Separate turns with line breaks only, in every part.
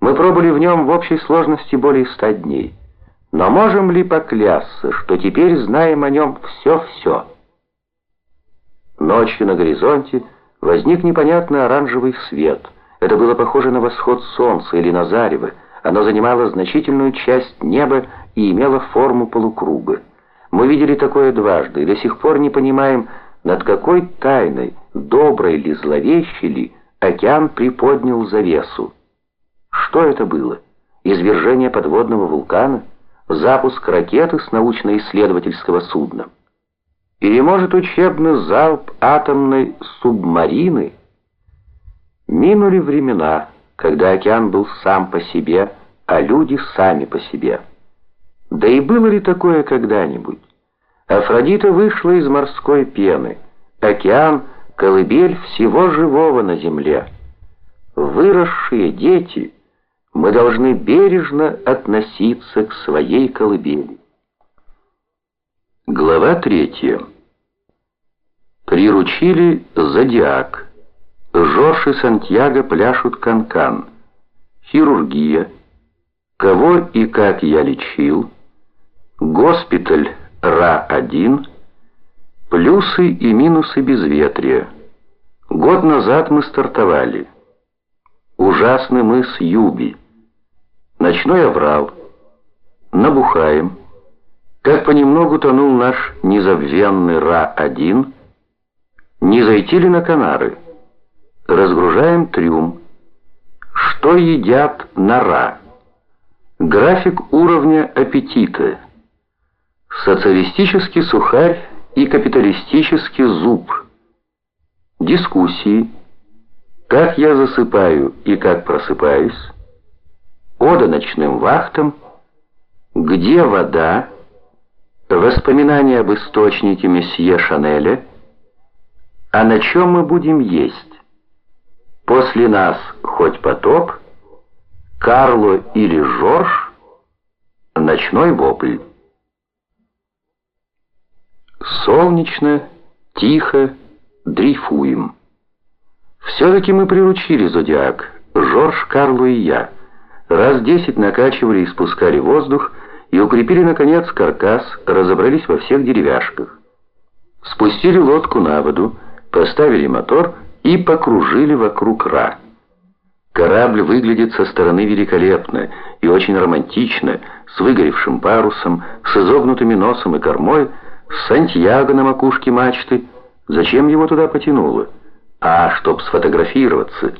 Мы пробыли в нем в общей сложности более ста дней. Но можем ли поклясться, что теперь знаем о нем все-все? Ночью на горизонте возник непонятный оранжевый свет. Это было похоже на восход солнца или на зарево. Оно занимало значительную часть неба и имело форму полукруга. Мы видели такое дважды и до сих пор не понимаем, над какой тайной, доброй ли, зловещей ли, океан приподнял завесу. Что это было? Извержение подводного вулкана? Запуск ракеты с научно-исследовательского судна? Или, может, учебный залп атомной субмарины? Минули времена, когда океан был сам по себе, а люди сами по себе. Да и было ли такое когда-нибудь? Афродита вышла из морской пены. Океан — колыбель всего живого на земле. Выросшие дети, мы должны бережно относиться к своей колыбели. Глава третья. Приручили зодиак. Жорж и Сантьяго пляшут канкан. -кан. Хирургия. Кого и как я лечил. Госпиталь Ра-1. Плюсы и минусы безветрия. Год назад мы стартовали. Ужасный мыс Юби. Ночной оврал. Набухаем. Как понемногу тонул наш незабвенный Ра-1. Не зайти ли на Канары? Разгружаем трюм. Что едят на Ра? График уровня аппетита. Социалистический сухарь и капиталистический зуб. Дискуссии. Как я засыпаю и как просыпаюсь. Ода ночным вахтам. Где вода? Воспоминания об источнике месье Шанеля. А на чем мы будем есть? После нас хоть потоп? Карло или Жорж? Ночной вопль. Солнечно, тихо, дрейфуем. Все-таки мы приручили зодиак, Жорж, Карло и я. Раз десять накачивали и спускали воздух, и укрепили, наконец, каркас, разобрались во всех деревяшках. Спустили лодку на воду, поставили мотор и покружили вокруг Ра. Корабль выглядит со стороны великолепно и очень романтично, с выгоревшим парусом, с изогнутыми носом и кормой, Сантьяго на макушке мачты. Зачем его туда потянуло? А, чтоб сфотографироваться.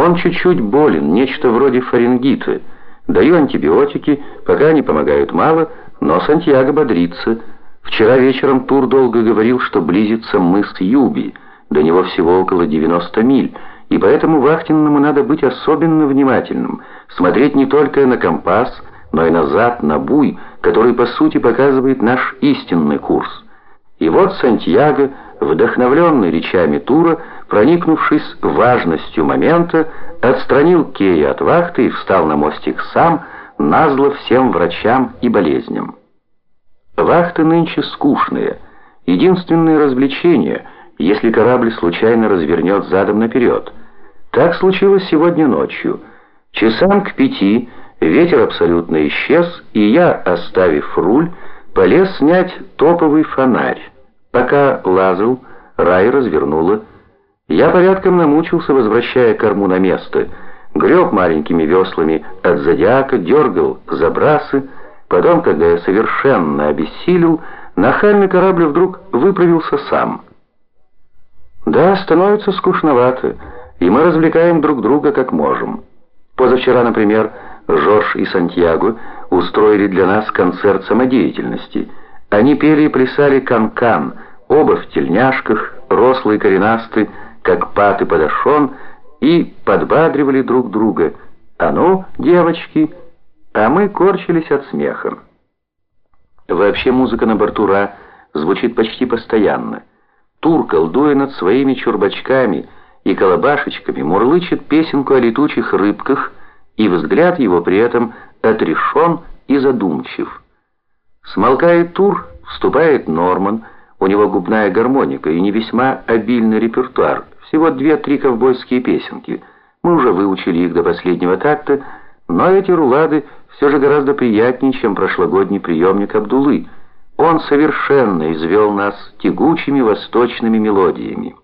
Он чуть-чуть болен, нечто вроде фарингита. Даю антибиотики, пока они помогают мало, но Сантьяго бодрится. Вчера вечером Тур долго говорил, что близится мыс Юби. До него всего около 90 миль, и поэтому вахтенному надо быть особенно внимательным, смотреть не только на компас, но и назад на буй, который по сути показывает наш истинный курс. И вот Сантьяго, вдохновленный речами Тура, проникнувшись важностью момента, отстранил Кея от вахты и встал на мостик сам, назло всем врачам и болезням. Вахты нынче скучные. Единственное развлечение, если корабль случайно развернет задом наперед. Так случилось сегодня ночью. Часам к пяти Ветер абсолютно исчез, и я, оставив руль, полез снять топовый фонарь. Пока лазал, рай развернула. Я порядком намучился, возвращая корму на место. Греб маленькими веслами от зодиака, дергал забрасы. Потом, когда я совершенно обессилел, нахальный корабль вдруг выправился сам. Да, становится скучновато, и мы развлекаем друг друга как можем. Позавчера, например, Жорж и Сантьяго устроили для нас концерт самодеятельности. Они пели и плясали канкан, -кан, оба в тельняшках, рослые коренасты, как паты подошон, и подбадривали друг друга. «А ну, девочки!» А мы корчились от смеха. Вообще музыка на борту Ра звучит почти постоянно. Тур, колдуя над своими чурбачками и колобашечками, мурлычет песенку о летучих рыбках, и взгляд его при этом отрешен и задумчив. Смолкает Тур, вступает Норман, у него губная гармоника и не весьма обильный репертуар, всего две-три ковбойские песенки. Мы уже выучили их до последнего такта, но эти рулады все же гораздо приятнее, чем прошлогодний приемник Абдулы. Он совершенно извел нас тягучими восточными мелодиями.